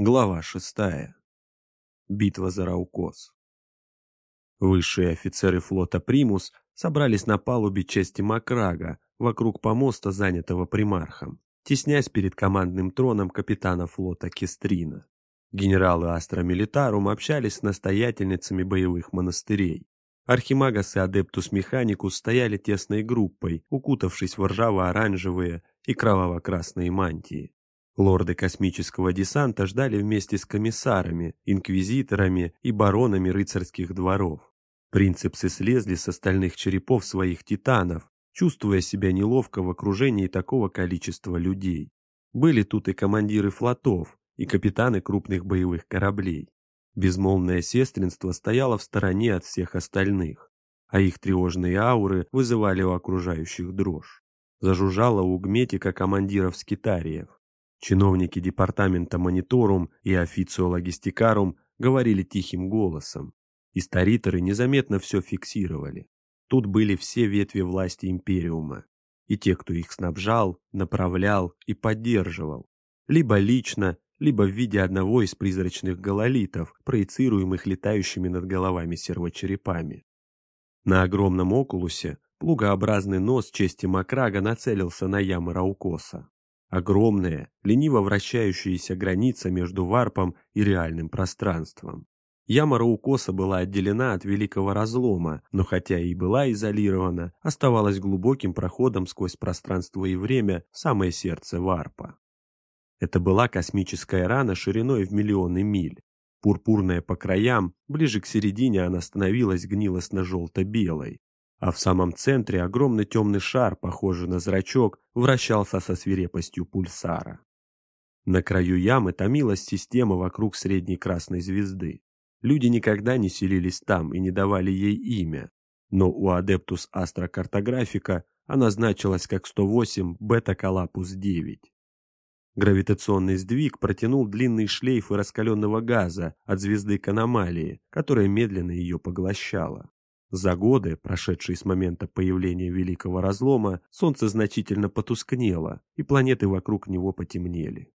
Глава шестая. Битва за Раукос. Высшие офицеры флота «Примус» собрались на палубе «Чести Макрагга», вокруг помоста, занятого примархом, теснясь перед командным троном капитана флота Кестрина. Генералы Астра Милитарум общались с настоятельницами боевых монастырей. Архимагосы Адептус Механикус стояли тесной группой, укутавшись в ржаво-оранжевые и кроваво-красные мантии. Лорды космического десанта ждали вместе с комиссарами, инквизиторами и баронами рыцарских дворов. Принципсы слезли с остальных черепов своих титанов, чувствуя себя неловко в окружении такого количества людей. Были тут и командиры флотов, и капитаны крупных боевых кораблей. Безмолвное сестринство стояло в стороне от всех остальных, а их тревожные ауры вызывали у окружающих дрожь. Зажужжала у гметика командиров скитариев. Чиновники департамента мониторум и официо логистикарум говорили тихим голосом. Историторы незаметно все фиксировали. Тут были все ветви власти Империума. И те, кто их снабжал, направлял и поддерживал. Либо лично, либо в виде одного из призрачных гололитов, проецируемых летающими над головами сервочерепами. На огромном окулусе плугообразный нос чести Макрага нацелился на ямы Раукоса. Огромная, лениво вращающаяся граница между варпом и реальным пространством. Яма Раукоса была отделена от Великого Разлома, но хотя и была изолирована, оставалась глубоким проходом сквозь пространство и время самое сердце варпа. Это была космическая рана шириной в миллионы миль. Пурпурная по краям, ближе к середине она становилась гнилостно-желто-белой а в самом центре огромный темный шар, похожий на зрачок, вращался со свирепостью пульсара. На краю ямы томилась система вокруг средней красной звезды. Люди никогда не селились там и не давали ей имя, но у Адептус Астрокартографика она значилась как 108 бета-калапус-9. Гравитационный сдвиг протянул длинный шлейф раскаленного газа от звезды к аномалии, которая медленно ее поглощала. За годы, прошедшие с момента появления Великого Разлома, Солнце значительно потускнело, и планеты вокруг него потемнели.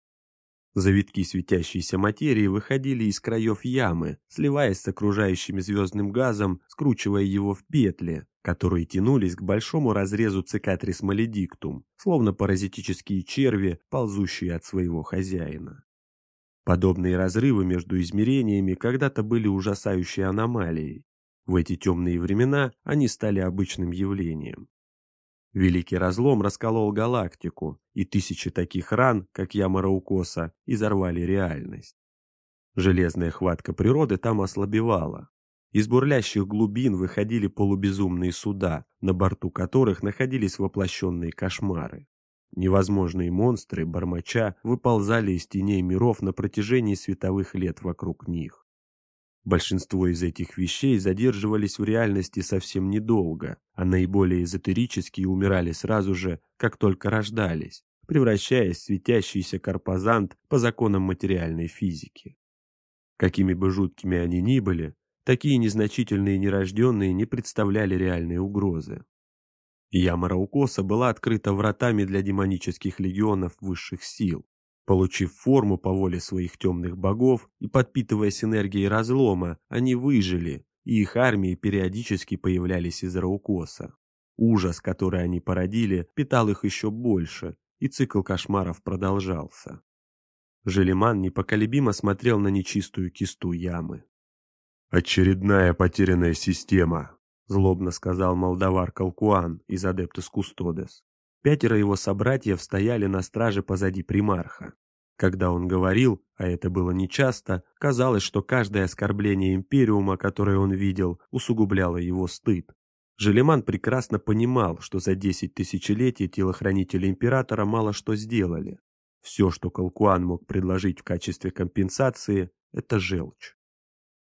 Завитки светящейся материи выходили из краев ямы, сливаясь с окружающим звездным газом, скручивая его в петли, которые тянулись к большому разрезу цикатрис маледиктум, словно паразитические черви, ползущие от своего хозяина. Подобные разрывы между измерениями когда-то были ужасающей аномалией, в эти темные времена они стали обычным явлением. Великий разлом расколол галактику, и тысячи таких ран, как яма Раукоса, изорвали реальность. Железная хватка природы там ослабевала. Из бурлящих глубин выходили полубезумные суда, на борту которых находились воплощенные кошмары. Невозможные монстры, бормоча, выползали из теней миров на протяжении световых лет вокруг них. Большинство из этих вещей задерживались в реальности совсем недолго, а наиболее эзотерические умирали сразу же, как только рождались, превращаясь в светящийся карпозант по законам материальной физики. Какими бы жуткими они ни были, такие незначительные нерожденные не представляли реальной угрозы. Яма Раукоса была открыта вратами для демонических легионов высших сил, Получив форму по воле своих темных богов и подпитываясь энергией разлома, они выжили, и их армии периодически появлялись из Раукоса. Ужас, который они породили, питал их еще больше, и цикл кошмаров продолжался. Желеман непоколебимо смотрел на нечистую кисту ямы. «Очередная потерянная система», — злобно сказал молдавар Калкуан из Адептус Кустодес. Пятеро его собратьев стояли на страже позади примарха. Когда он говорил, а это было нечасто, казалось, что каждое оскорбление Империума, которое он видел, усугубляло его стыд. Желеман прекрасно понимал, что за десять тысячелетий телохранители Императора мало что сделали. Все, что Калкуан мог предложить в качестве компенсации, это желчь.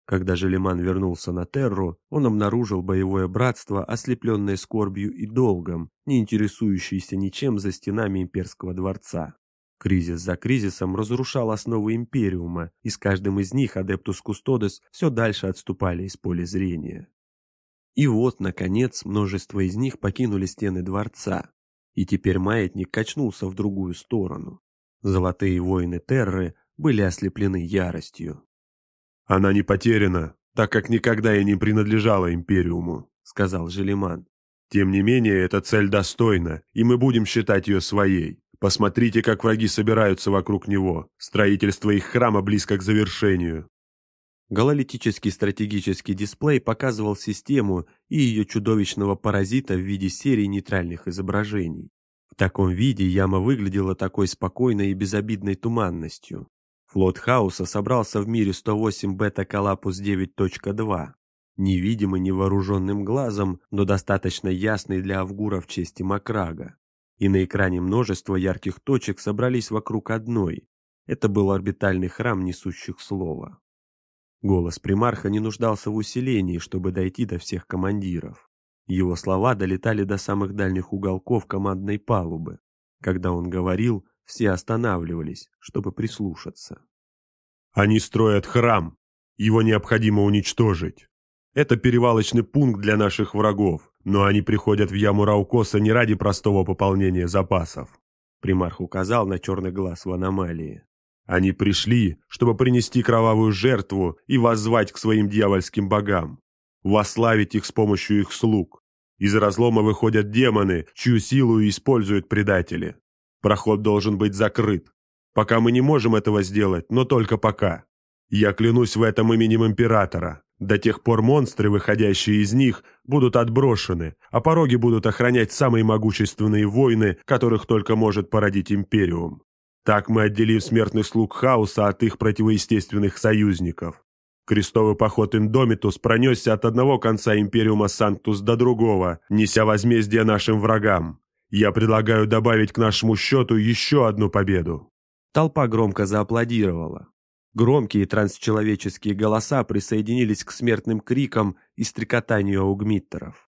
Когда Желеман вернулся на Терру, он обнаружил боевое братство, ослепленное скорбью и долгом, не интересующееся ничем за стенами имперского дворца. Кризис за кризисом разрушал основы Империума, и с каждым из них Адептус Кустодес все дальше отступали из поля зрения. И вот, наконец, множество из них покинули стены дворца, и теперь маятник качнулся в другую сторону. Золотые воины Терры были ослеплены яростью. «Она не потеряна, так как никогда и не принадлежала Империуму», — сказал Желиман. «Тем не менее, эта цель достойна, и мы будем считать ее своей. Посмотрите, как враги собираются вокруг него. Строительство их храма близко к завершению. Гололитический стратегический дисплей показывал систему и ее чудовищного паразита в виде серии нейтральных изображений. В таком виде яма выглядела такой спокойной и безобидной туманностью. Флот Хаоса собрался в мире 108 бета-калапус 9.2, невидимый невооруженным глазом, но достаточно ясный для Авгура в чести Макрага. И на экране множество ярких точек собрались вокруг одной. Это был орбитальный храм несущих слова. Голос примарха не нуждался в усилении, чтобы дойти до всех командиров. Его слова долетали до самых дальних уголков командной палубы. Когда он говорил, все останавливались, чтобы прислушаться. «Они строят храм. Его необходимо уничтожить. Это перевалочный пункт для наших врагов, но они приходят в яму Раукоса не ради простого пополнения запасов». Примарх указал на черный глаз в аномалии. Они пришли, чтобы принести кровавую жертву и воззвать к своим дьявольским богам, вославить их с помощью их слуг. Из разлома выходят демоны, чью силу используют предатели. Проход должен быть закрыт. Пока мы не можем этого сделать, но только пока. Я клянусь в этом именем Императора. До тех пор монстры, выходящие из них, будут отброшены, а пороги будут охранять самые могущественные войны, которых только может породить Империум. Так мы отделим смертных слуг хаоса от их противоестественных союзников. Крестовый поход Индомитус пронесся от одного конца Империума Санктус до другого, неся возмездие нашим врагам. Я предлагаю добавить к нашему счету еще одну победу». Толпа громко зааплодировала. Громкие трансчеловеческие голоса присоединились к смертным крикам и стрекотанию аугмиттеров.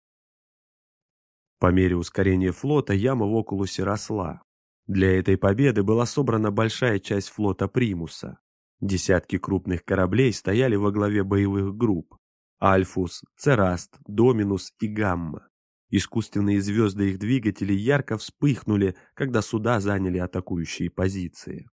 По мере ускорения флота яма в окулусе росла. Для этой победы была собрана большая часть флота Примуса. Десятки крупных кораблей стояли во главе боевых групп. Альфус, Цераст, Доминус и Гамма. Искусственные звезды их двигателей ярко вспыхнули, когда суда заняли атакующие позиции.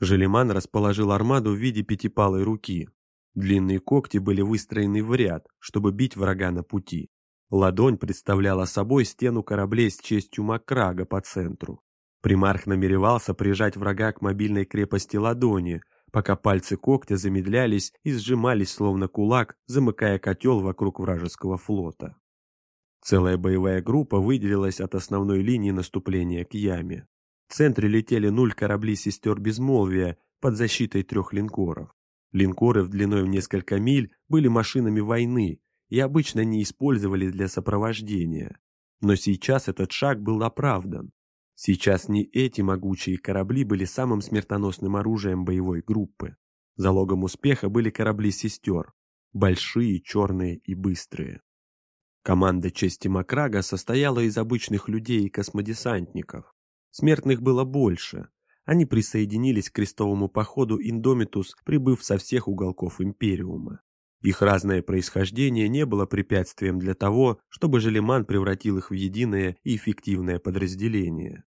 Желеман расположил армаду в виде пятипалой руки. Длинные когти были выстроены в ряд, чтобы бить врага на пути. Ладонь представляла собой стену кораблей с честью Макрага по центру. Примарх намеревался прижать врага к мобильной крепости ладони, пока пальцы когтя замедлялись и сжимались словно кулак, замыкая котел вокруг вражеского флота. Целая боевая группа выделилась от основной линии наступления к яме. В центре летели нуль корабли сестер Безмолвия под защитой трех линкоров. Линкоры в длиной в несколько миль были машинами войны и обычно не использовались для сопровождения. Но сейчас этот шаг был оправдан. Сейчас не эти могучие корабли были самым смертоносным оружием боевой группы. Залогом успеха были корабли сестер, большие, черные и быстрые. Команда чести Макрага состояла из обычных людей и космодесантников. Смертных было больше. Они присоединились к крестовому походу Индомитус, прибыв со всех уголков Империума. Их разное происхождение не было препятствием для того, чтобы Желеман превратил их в единое и эффективное подразделение.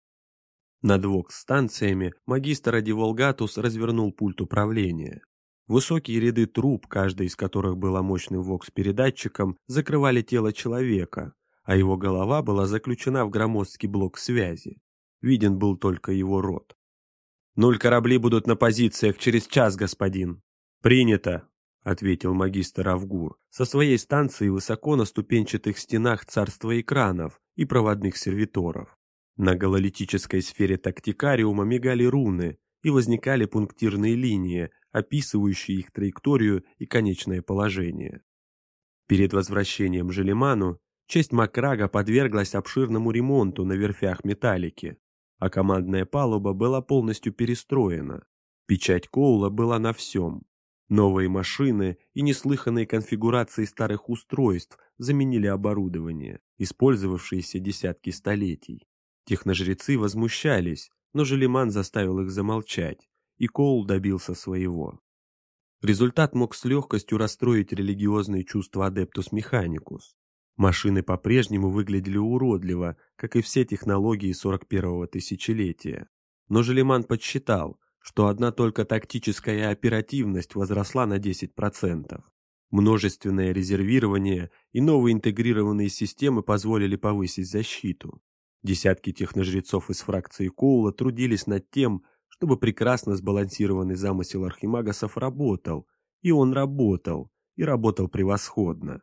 Над вокс-станциями магистр Адиволгатус развернул пульт управления. Высокие ряды труб, каждый из которых была мощным вокс-передатчиком, закрывали тело человека, а его голова была заключена в громоздкий блок связи. Виден был только его рот. «Нуль корабли будут на позициях через час, господин». «Принято», ответил магистр Авгур, со своей станции высоко на ступенчатых стенах царства экранов и проводных сервиторов. На гололитической сфере тактикариума мигали руны и возникали пунктирные линии, описывающие их траекторию и конечное положение. Перед возвращением Желеману честь Макрага подверглась обширному ремонту на верфях металлики, а командная палуба была полностью перестроена. Печать Коула была на всем, Новые машины и неслыханные конфигурации старых устройств заменили оборудование, использовавшееся десятки столетий. Техножрецы возмущались, но Желеман заставил их замолчать, и Коул добился своего. Результат мог с легкостью расстроить религиозные чувства Адептус Механикус. Машины по-прежнему выглядели уродливо, как и все технологии 41-го тысячелетия. Но Желеман подсчитал, что одна только тактическая оперативность возросла на 10%. Множественное резервирование и новые интегрированные системы позволили повысить защиту. Десятки техножрецов из фракции Коула трудились над тем, чтобы прекрасно сбалансированный замысел Архимагасов работал, и он работал, и работал превосходно.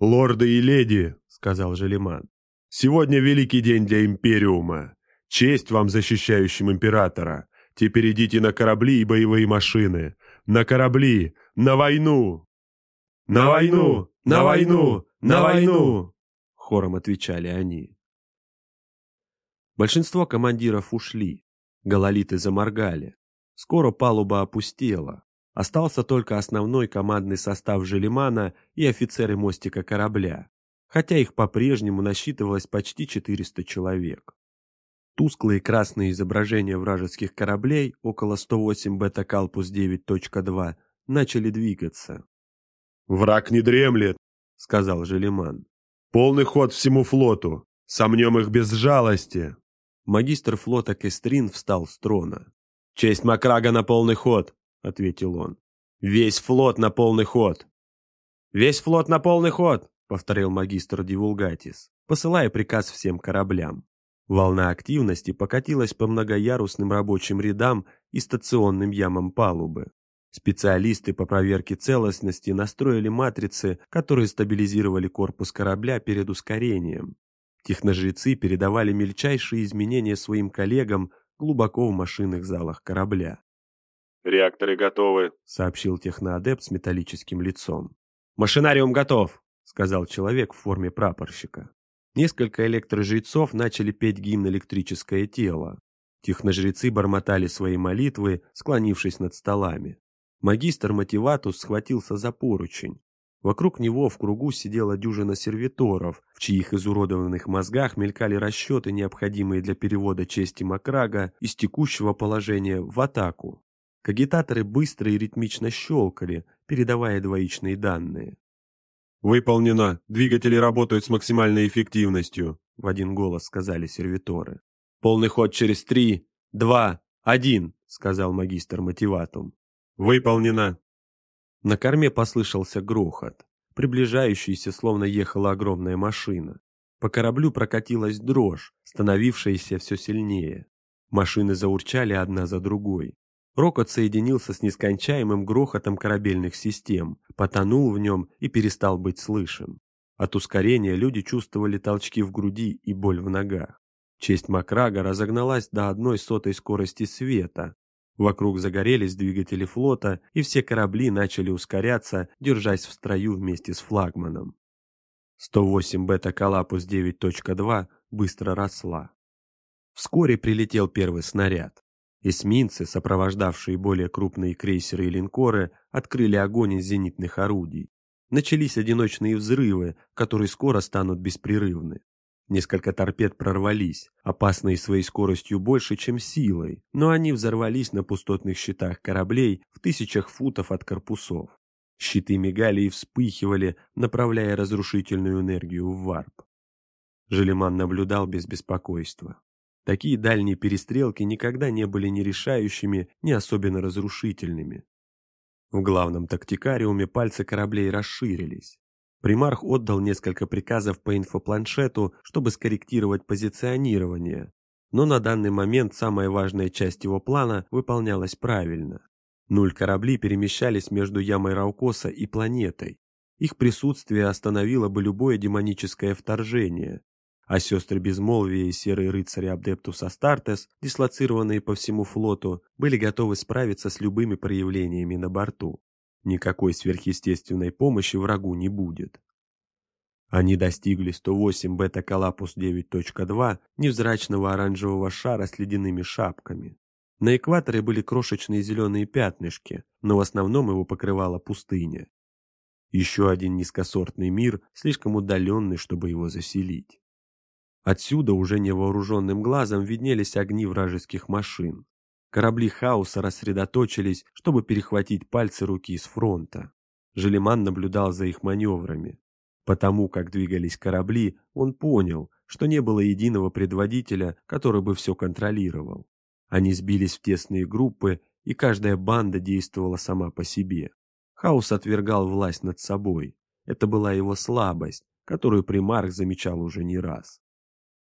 «Лорды и леди», — сказал Желеман, — «сегодня великий день для Империума. Честь вам, защищающим Императора. Теперь идите на корабли и боевые машины. На корабли! На войну!» «На войну! На войну! На войну!» — хором отвечали они. Большинство командиров ушли. Гололиты заморгали. Скоро палуба опустела. Остался только основной командный состав Желемана и офицеры мостика корабля, хотя их по-прежнему насчитывалось почти 400 человек. Тусклые красные изображения вражеских кораблей около 108 бета-калпус 9.2 начали двигаться. «Враг не дремлет», — сказал Желеман. «Полный ход всему флоту. Сомнем их без жалости». Магистр флота Кестрин встал с трона. «Честь Макрага на полный ход», — ответил он. «Весь флот на полный ход». «Весь флот на полный ход», — повторил магистр Дивулгатис, посылая приказ всем кораблям. Волна активности покатилась по многоярусным рабочим рядам и стационным ямам палубы. Специалисты по проверке целостности настроили матрицы, которые стабилизировали корпус корабля перед ускорением. Техножрецы передавали мельчайшие изменения своим коллегам глубоко в машинных залах корабля. «Реакторы готовы», — сообщил техноадепт с металлическим лицом. «Машинариум готов», — сказал человек в форме прапорщика. Несколько электрожрецов начали петь гимн «Электрическое тело». Техножрецы бормотали свои молитвы, склонившись над столами. Магистр Мотиватус схватился за поручень. Вокруг него в кругу сидела дюжина сервиторов, в чьих изуродованных мозгах мелькали расчеты, необходимые для перевода чести Макрага из текущего положения в атаку. Кагитаторы быстро и ритмично щелкали, передавая двоичные данные. «Выполнено. Двигатели работают с максимальной эффективностью», — в один голос сказали сервиторы. «Полный ход через три, два, один», — сказал магистр Мотиватум. «Выполнено». На корме послышался грохот, приближающийся, словно ехала огромная машина. По кораблю прокатилась дрожь, становившаяся все сильнее. Машины заурчали одна за другой. Рокот соединился с нескончаемым грохотом корабельных систем, потонул в нем и перестал быть слышен. От ускорения люди чувствовали толчки в груди и боль в ногах. Честь Макрага разогналась до одной сотой скорости света. Вокруг загорелись двигатели флота, и все корабли начали ускоряться, держась в строю вместе с флагманом. 108 бета-калапус 9.2 быстро росла. Вскоре прилетел первый снаряд. Эсминцы, сопровождавшие более крупные крейсеры и линкоры, открыли огонь из зенитных орудий. Начались одиночные взрывы, которые скоро станут беспрерывны. Несколько торпед прорвались, опасные своей скоростью больше, чем силой, но они взорвались на пустотных щитах кораблей в тысячах футов от корпусов. Щиты мигали и вспыхивали, направляя разрушительную энергию в варп. Желеман наблюдал без беспокойства. Такие дальние перестрелки никогда не были ни решающими, ни особенно разрушительными. В главном тактикариуме пальцы кораблей расширились. Примарх отдал несколько приказов по инфопланшету, чтобы скорректировать позиционирование, но на данный момент самая важная часть его плана выполнялась правильно. Нуль корабли перемещались между ямой Раукоса и планетой. Их присутствие остановило бы любое демоническое вторжение, а сестры Безмолвия и Серые Рыцари Абдептус Астартес, дислоцированные по всему флоту, были готовы справиться с любыми проявлениями на борту. Никакой сверхъестественной помощи врагу не будет. Они достигли 108 бета-калапус 9.2 невзрачного оранжевого шара с ледяными шапками. На экваторе были крошечные зеленые пятнышки, но в основном его покрывала пустыня. Еще один низкосортный мир, слишком удаленный, чтобы его заселить. Отсюда уже невооруженным глазом виднелись огни вражеских машин. Корабли хаоса рассредоточились, чтобы перехватить пальцы руки с фронта. Желеман наблюдал за их маневрами. Потому как двигались корабли, он понял, что не было единого предводителя, который бы все контролировал. Они сбились в тесные группы, и каждая банда действовала сама по себе. Хаус отвергал власть над собой. Это была его слабость, которую примарх замечал уже не раз.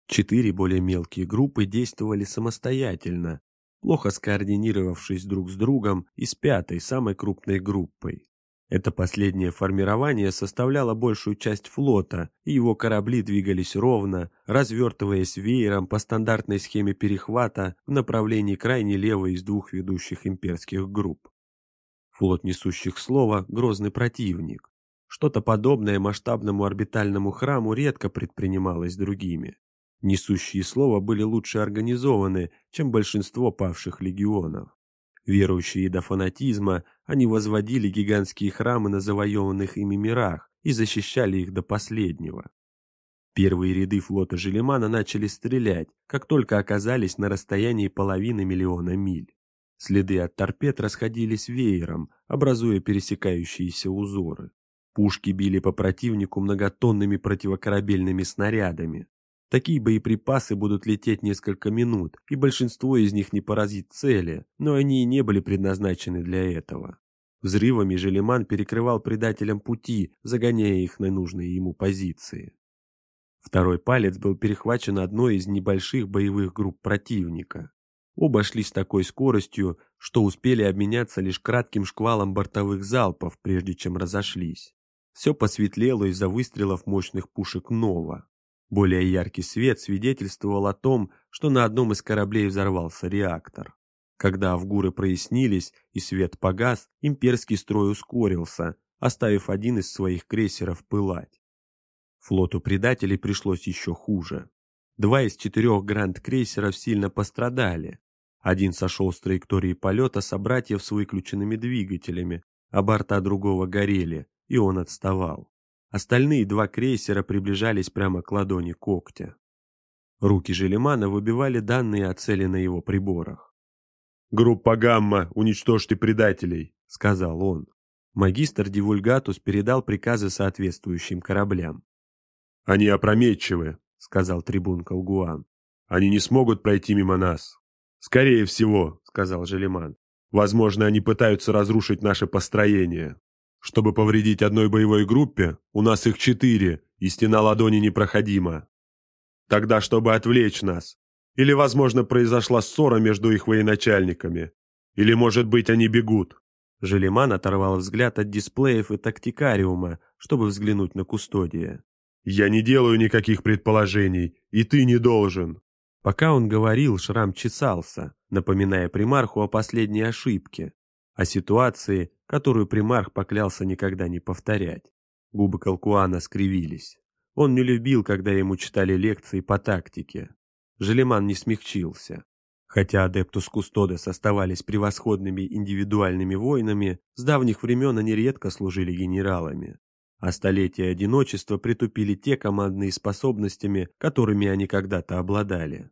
Четыре более мелкие группы действовали самостоятельно, плохо скоординировавшись друг с другом и с пятой, самой крупной группой. Это последнее формирование составляло большую часть флота, и его корабли двигались ровно, развертываясь веером по стандартной схеме перехвата в направлении крайне левой из двух ведущих имперских групп. Флот несущих слова – грозный противник. Что-то подобное масштабному орбитальному храму редко предпринималось другими. Несущие слова были лучше организованы, чем большинство павших легионов. Верующие до фанатизма, они возводили гигантские храмы на завоеванных ими мирах и защищали их до последнего. Первые ряды флота Желемана начали стрелять, как только оказались на расстоянии половины миллиона миль. Следы от торпед расходились веером, образуя пересекающиеся узоры. Пушки били по противнику многотонными противокорабельными снарядами. Такие боеприпасы будут лететь несколько минут, и большинство из них не поразит цели, но они и не были предназначены для этого. Взрывами Желеман перекрывал предателям пути, загоняя их на нужные ему позиции. Второй палец был перехвачен одной из небольших боевых групп противника. Оба шли с такой скоростью, что успели обменяться лишь кратким шквалом бортовых залпов, прежде чем разошлись. Все посветлело из-за выстрелов мощных пушек Нова. Более яркий свет свидетельствовал о том, что на одном из кораблей взорвался реактор. Когда авгуры прояснились и свет погас, имперский строй ускорился, оставив один из своих крейсеров пылать. Флоту предателей пришлось еще хуже. Два из четырех гранд-крейсеров сильно пострадали. Один сошел с траектории полета собратьев с выключенными двигателями, а борта другого горели, и он отставал. Остальные два крейсера приближались прямо к ладони когтя. Руки Желемана выбивали данные о цели на его приборах. «Группа Гамма, уничтожьте предателей», — сказал он. Магистр Дивульгатус передал приказы соответствующим кораблям. «Они опрометчивы», — сказал трибун Колгуан. «Они не смогут пройти мимо нас». «Скорее всего», — сказал Желеман. «Возможно, они пытаются разрушить наше построение». Чтобы повредить одной боевой группе, у нас их четыре, и стена ладони непроходима. Тогда, чтобы отвлечь нас, или, возможно, произошла ссора между их военачальниками, или, может быть, они бегут. Желеман оторвал взгляд от дисплеев и тактикариума, чтобы взглянуть на кустодия. «Я не делаю никаких предположений, и ты не должен». Пока он говорил, шрам чесался, напоминая примарху о последней ошибке, о ситуации, которую примарх поклялся никогда не повторять. Губы Калкуана скривились. Он не любил, когда ему читали лекции по тактике. Желеман не смягчился. Хотя Адептус Кустодес оставались превосходными индивидуальными воинами, с давних времен они редко служили генералами. А столетия одиночества притупили те командные способностями, которыми они когда-то обладали.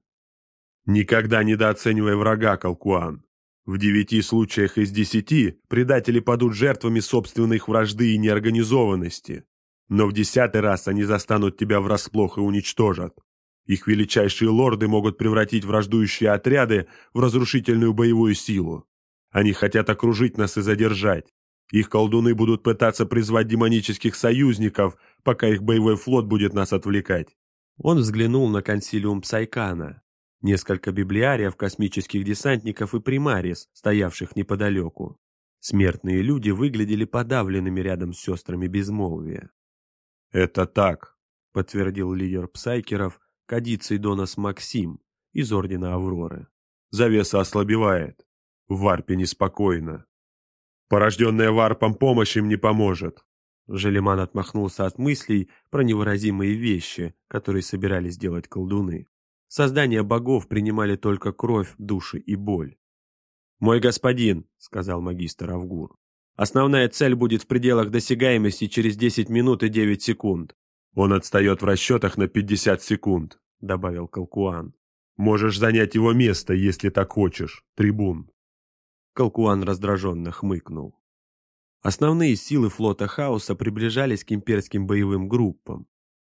«Никогда недооценивай врага, Калкуан. В девяти случаях из десяти предатели падут жертвами собственной вражды и неорганизованности. Но в десятый раз они застанут тебя врасплох и уничтожат. Их величайшие лорды могут превратить враждующие отряды в разрушительную боевую силу. Они хотят окружить нас и задержать. Их колдуны будут пытаться призвать демонических союзников, пока их боевой флот будет нас отвлекать. Он взглянул на консилиум Псайкана несколько библиариев космических десантников и примарис, стоявших неподалеку. Смертные люди выглядели подавленными рядом с сестрами безмолвия. «Это так», — подтвердил лидер псайкеров Кадиций Донас Максим из Ордена Авроры. «Завеса ослабевает. В варпе неспокойно. Порожденная варпом помощь им не поможет». Желеман отмахнулся от мыслей про невыразимые вещи, которые собирались делать колдуны. Создания богов принимали только кровь, души и боль. «Мой господин», — сказал магистр Авгур, — «основная цель будет в пределах досягаемости через 10 минут и 9 секунд». «Он отстает в расчетах на 50 секунд», — добавил Калкуан. «Можешь занять его место, если так хочешь, трибун». Калкуан раздраженно хмыкнул. Основные силы флота Хаоса приближались к имперским боевым группам.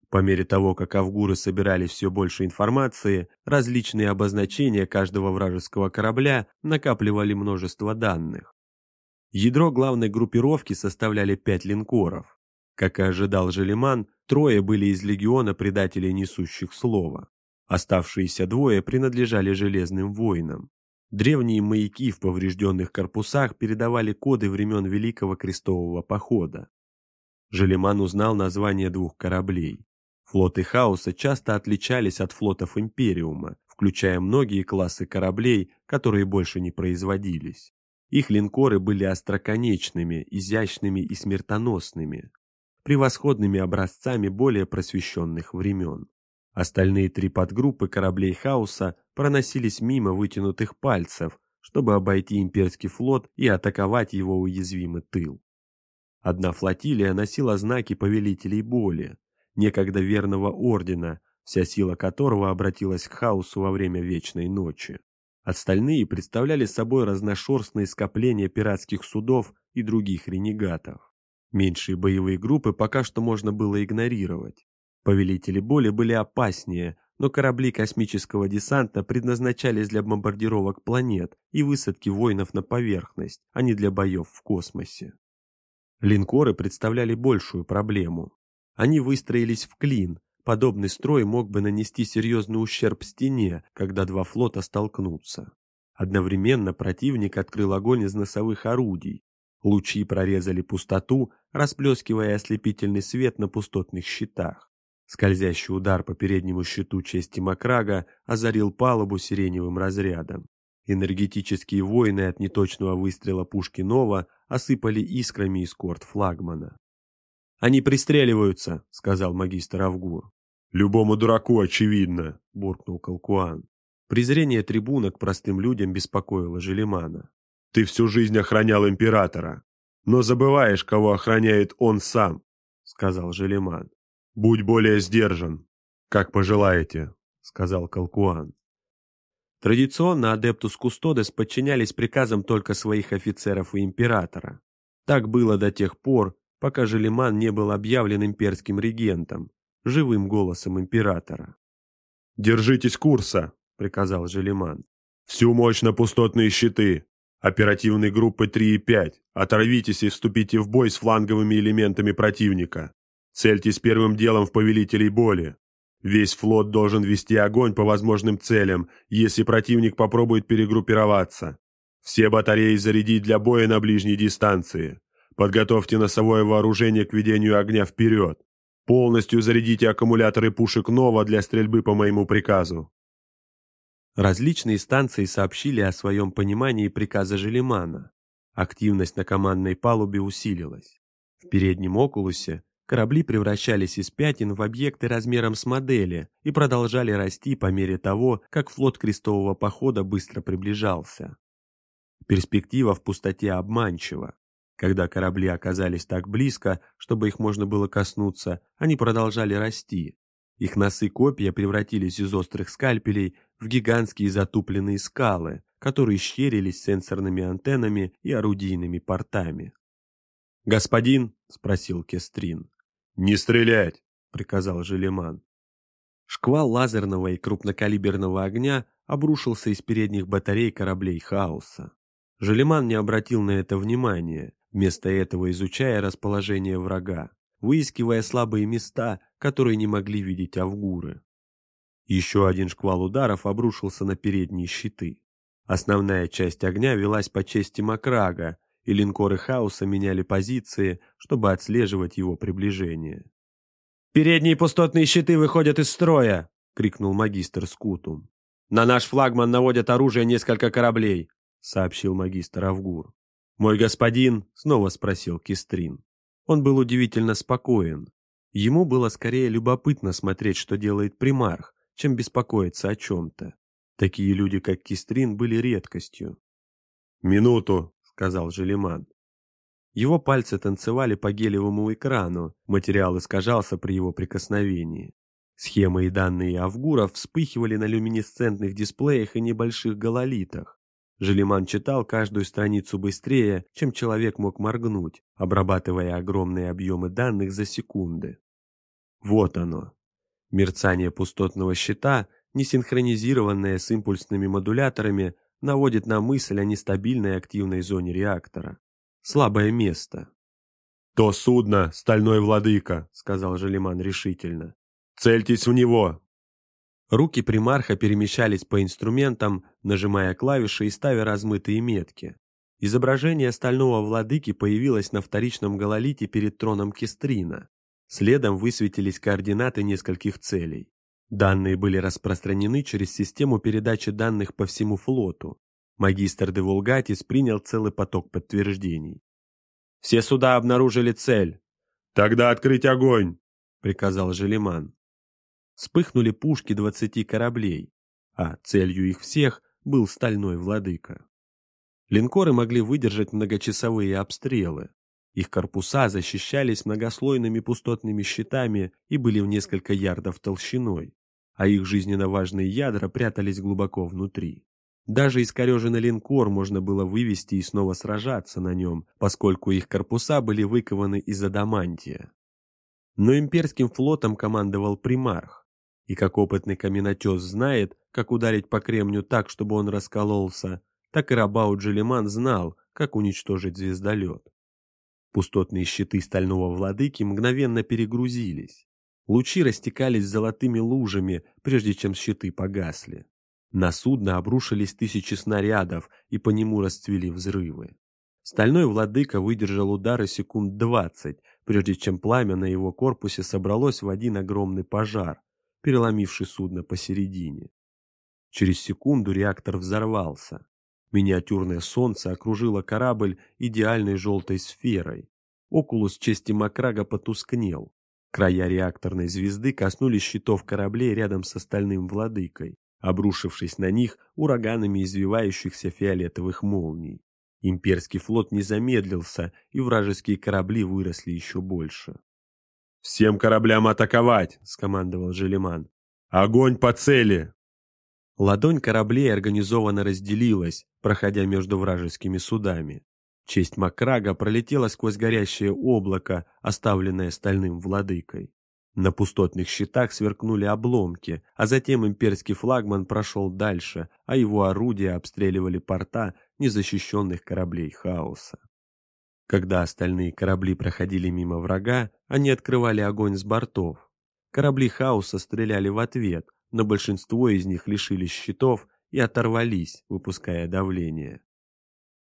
По мере того, как авгуры собирали все больше информации, различные обозначения каждого вражеского корабля накапливали множество данных. Ядро главной группировки составляли пять линкоров. Как и ожидал Желеман, трое были из легиона предателей несущих слова. Оставшиеся двое принадлежали Железным воинам. Древние маяки в поврежденных корпусах передавали коды времен Великого Крестового Похода. Желеман узнал название двух кораблей. Флоты Хаоса часто отличались от флотов Империума, включая многие классы кораблей, которые больше не производились. Их линкоры были остроконечными, изящными и смертоносными, превосходными образцами более просвещенных времен. Остальные три подгруппы кораблей Хаоса проносились мимо вытянутых пальцев, чтобы обойти имперский флот и атаковать его уязвимый тыл. Одна флотилия носила знаки повелителей боли, некогда верного ордена, вся сила которого обратилась к хаосу во время Вечной Ночи. Остальные представляли собой разношерстные скопления пиратских судов и других ренегатов. Меньшие боевые группы пока что можно было игнорировать. Повелители боли были опаснее, но корабли космического десанта предназначались для бомбардировок планет и высадки воинов на поверхность, а не для боев в космосе. Линкоры представляли большую проблему. Они выстроились в клин. Подобный строй мог бы нанести серьезный ущерб стене, когда два флота столкнутся. Одновременно противник открыл огонь из носовых орудий. Лучи прорезали пустоту, расплескивая ослепительный свет на пустотных щитах. Скользящий удар по переднему щиту чести Макрага озарил палубу сиреневым разрядом. Энергетические воины от неточного выстрела пушки Нова осыпали искрами из корт флагмана. «Они пристреливаются», — сказал магистр Авгур. «Любому дураку очевидно», — буркнул Калкуан. Презрение трибуна к простым людям беспокоило Желемана. «Ты всю жизнь охранял императора, но забываешь, кого охраняет он сам», — сказал Желеман. «Будь более сдержан, как пожелаете», — сказал Калкуан. Традиционно Адептус Кустодес подчинялись приказам только своих офицеров и императора. Так было до тех пор, пока Желиман не был объявлен имперским регентом, живым голосом императора. «Держитесь курса», — приказал Желиман. «Всю мощь на пустотные щиты. Оперативные группы 3 и 5. Оторвитесь и вступите в бой с фланговыми элементами противника. Цельтесь первым делом в повелителей боли. Весь флот должен вести огонь по возможным целям, если противник попробует перегруппироваться. Все батареи зарядить для боя на ближней дистанции. Подготовьте носовое вооружение к ведению огня вперед. Полностью зарядите аккумуляторы пушек Нова для стрельбы по моему приказу. Различные станции сообщили о своем понимании приказа Желемана. Активность на командной палубе усилилась. В переднем окулусе корабли превращались из пятен в объекты размером с модели и продолжали расти по мере того, как флот крестового похода быстро приближался. Перспектива в пустоте обманчива. Когда корабли оказались так близко, чтобы их можно было коснуться, они продолжали расти. Их носы-копья превратились из острых скальпелей в гигантские затупленные скалы, которые щерились сенсорными антеннами и орудийными портами. «Господин?» — спросил Кестрин. «Не стрелять!» — приказал Желеман. Шквал лазерного и крупнокалиберного огня обрушился из передних батарей кораблей хаоса. Желеман не обратил на это внимания, вместо этого изучая расположение врага, выискивая слабые места, которые не могли видеть авгуры. Еще один шквал ударов обрушился на передние щиты. Основная часть огня велась по чести Макрага, и линкоры хаоса меняли позиции, чтобы отслеживать его приближение. «Передние пустотные щиты выходят из строя!» — крикнул магистр Скутум. «На наш флагман наводят оружие несколько кораблей», — сообщил магистр Авгур. «Мой господин?» — снова спросил Кистрин. Он был удивительно спокоен. Ему было скорее любопытно смотреть, что делает примарх, чем беспокоиться о чем-то. Такие люди, как Кистрин, были редкостью. «Минуту», — сказал Желеман. Его пальцы танцевали по гелевому экрану, материал искажался при его прикосновении. Схемы и данные Авгуров вспыхивали на люминесцентных дисплеях и небольших гололитах. Желеман читал каждую страницу быстрее, чем человек мог моргнуть, обрабатывая огромные объемы данных за секунды. Вот оно, Мерцание пустотного щита, не синхронизированное с импульсными модуляторами, наводит на мысль о нестабильной активной зоне реактора. Слабое место. «То судно, стальной владыка», — сказал Желиман решительно. «Цельтесь в него!» Руки примарха перемещались по инструментам, нажимая клавиши и ставя размытые метки. Изображение стального владыки появилось на вторичном гололите перед троном Кестрина. Следом высветились координаты нескольких целей. Данные были распространены через систему передачи данных по всему флоту. Магистр де Вулгатис принял целый поток подтверждений. «Все суда обнаружили цель». «Тогда открыть огонь!» — приказал Желеман. Вспыхнули пушки двадцати кораблей, а целью их всех был стальной владыка. Линкоры могли выдержать многочасовые обстрелы. Их корпуса защищались многослойными пустотными щитами и были в несколько ярдов толщиной, а их жизненно важные ядра прятались глубоко внутри. Даже искореженный линкор можно было вывести и снова сражаться на нем, поскольку их корпуса были выкованы из адамантия. Но имперским флотом командовал примарх, и как опытный каменотес знает, как ударить по кремню так, чтобы он раскололся, так и Рабау Джелиман знал, как уничтожить звездолет. Пустотные щиты стального владыки мгновенно перегрузились. Лучи растекались золотыми лужами, прежде чем щиты погасли. На судно обрушились тысячи снарядов, и по нему расцвели взрывы. Стальной владыка выдержал удары секунд двадцать, прежде чем пламя на его корпусе собралось в один огромный пожар, переломивший судно посередине. Через секунду реактор взорвался. Миниатюрное солнце окружило корабль идеальной желтой сферой. Окулус чести Макрага потускнел. Края реакторной звезды коснулись щитов кораблей рядом с остальным владыкой, обрушившись на них ураганами извивающихся фиолетовых молний. Имперский флот не замедлился, и вражеские корабли выросли еще больше. «Всем кораблям атаковать!» — скомандовал Желеман. «Огонь по цели!» Ладонь кораблей организованно разделилась, проходя между вражескими судами. Честь Макрага пролетела сквозь горящее облако, оставленное стальным владыкой. На пустотных щитах сверкнули обломки, а затем имперский флагман прошел дальше, а его орудия обстреливали порта незащищенных кораблей хаоса. Когда остальные корабли проходили мимо врага, они открывали огонь с бортов. Корабли хаоса стреляли в ответ, но большинство из них лишились щитов и оторвались, выпуская давление.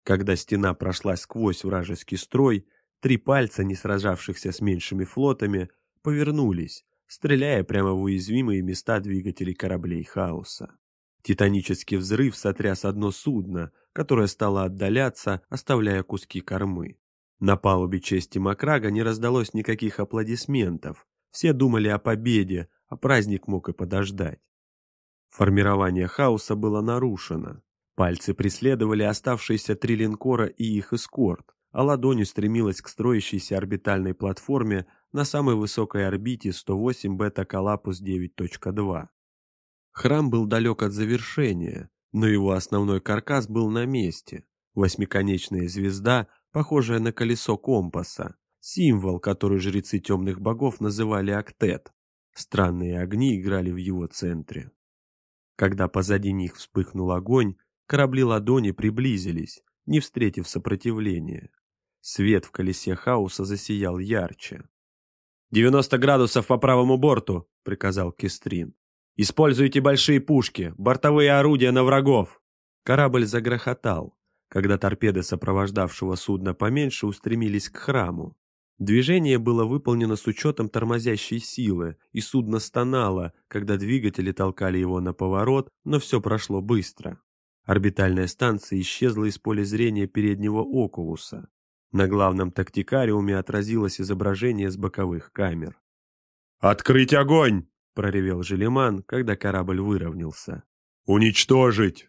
Когда стена прошла сквозь вражеский строй, три пальца, не сражавшихся с меньшими флотами, повернулись, стреляя прямо в уязвимые места двигателей кораблей хаоса. Титанический взрыв сотряс одно судно, которое стало отдаляться, оставляя куски кормы. На палубе чести Макрага не раздалось никаких аплодисментов. Все думали о победе, а праздник мог и подождать. Формирование хаоса было нарушено. Пальцы преследовали оставшиеся три линкора и их эскорт, а ладонь стремилась к строящейся орбитальной платформе на самой высокой орбите 108 бета-калапус 9.2. Храм был далек от завершения, но его основной каркас был на месте. Восьмиконечная звезда, похожая на колесо компаса, символ, который жрецы темных богов называли Актет. Странные огни играли в его центре. Когда позади них вспыхнул огонь, корабли ладони приблизились, не встретив сопротивления. Свет в колесе хаоса засиял ярче. «Девяносто градусов по правому борту!» — приказал Кестрин. «Используйте большие пушки, бортовые орудия на врагов!» Корабль загрохотал, когда торпеды сопровождавшего судна поменьше устремились к храму. Движение было выполнено с учетом тормозящей силы, и судно стонало, когда двигатели толкали его на поворот, но все прошло быстро. Орбитальная станция исчезла из поля зрения переднего окулуса. На главном тактикариуме отразилось изображение с боковых камер. «Открыть огонь!» — проревел Желеман, когда корабль выровнялся. «Уничтожить!»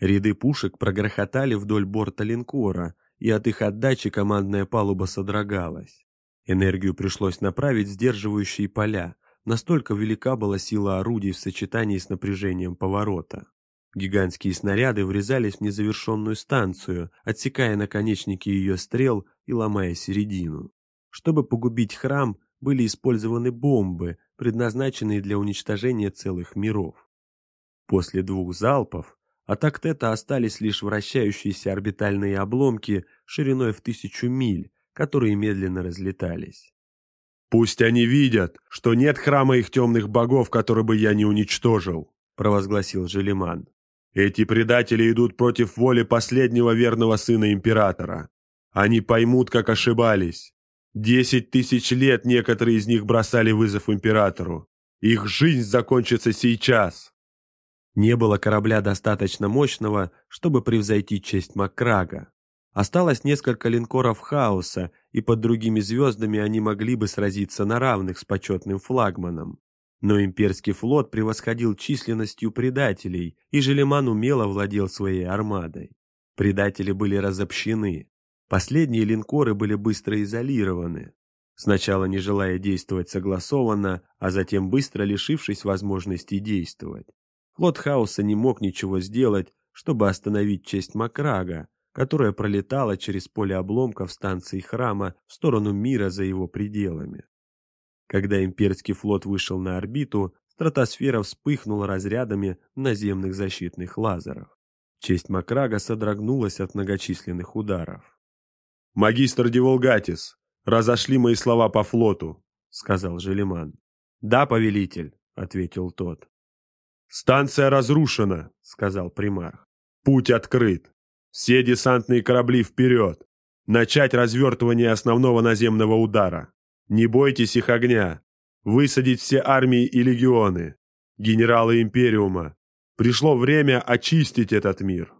Ряды пушек прогрохотали вдоль борта линкора, и от их отдачи командная палуба содрогалась. Энергию пришлось направить в сдерживающие поля, настолько велика была сила орудий в сочетании с напряжением поворота. Гигантские снаряды врезались в незавершенную станцию, отсекая наконечники ее стрел и ломая середину. Чтобы погубить храм, были использованы бомбы, предназначенные для уничтожения целых миров. После двух залпов от Актета остались лишь вращающиеся орбитальные обломки шириной в тысячу миль, которые медленно разлетались. «Пусть они видят, что нет храма их темных богов, который бы я не уничтожил», — провозгласил Желеман. «Эти предатели идут против воли последнего верного сына императора. Они поймут, как ошибались. Десять тысяч лет некоторые из них бросали вызов императору. Их жизнь закончится сейчас». Не было корабля достаточно мощного, чтобы превзойти честь Маккрага. Осталось несколько линкоров хаоса, и под другими звездами они могли бы сразиться на равных с почетным флагманом. Но имперский флот превосходил численностью предателей, и Желеман умело владел своей армадой. Предатели были разобщены. Последние линкоры были быстро изолированы. Сначала не желая действовать согласованно, а затем быстро лишившись возможности действовать. Флот хаоса не мог ничего сделать, чтобы остановить честь Макрага, которая пролетала через поле обломков станции храма в сторону мира за его пределами. Когда имперский флот вышел на орбиту, стратосфера вспыхнула разрядами наземных защитных лазеров. Честь Макрага содрогнулась от многочисленных ударов. «Магистр Деволгатис, разошли мои слова по флоту», — сказал Желеман. «Да, повелитель», — ответил тот. «Станция разрушена», — сказал примарх. «Путь открыт. Все десантные корабли вперед! Начать развертывание основного наземного удара. Не бойтесь их огня. Высадить все армии и легионы. Генералы Империума. Пришло время очистить этот мир.